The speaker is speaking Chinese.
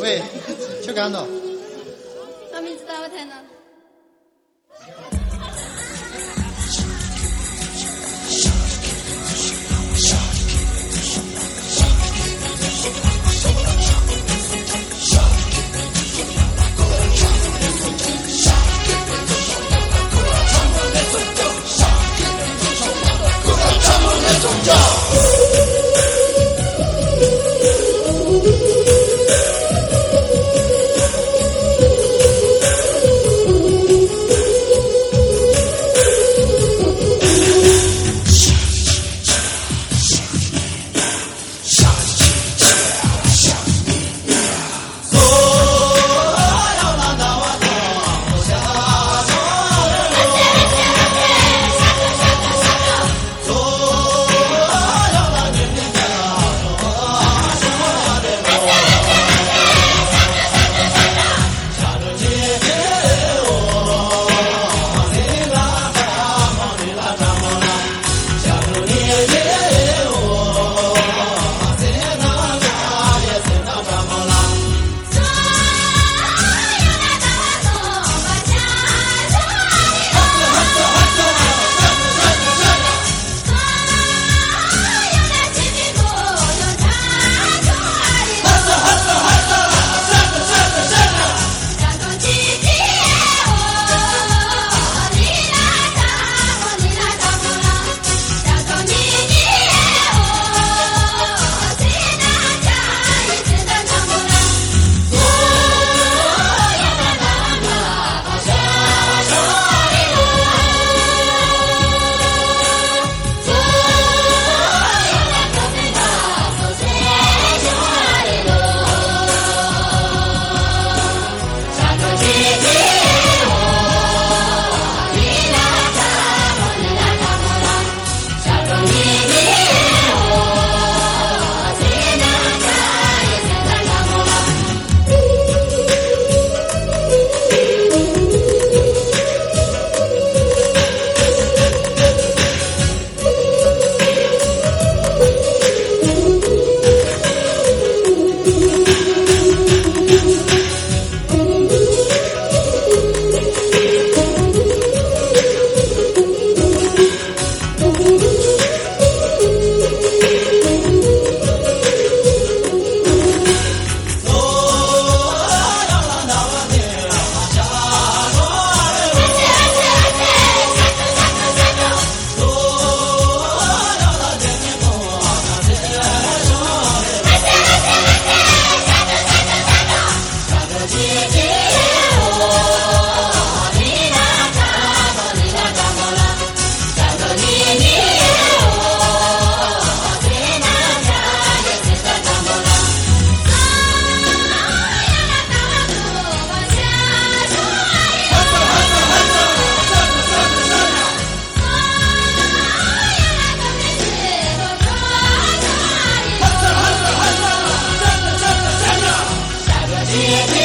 喂吃干了他名字咋不填呢 Yeah.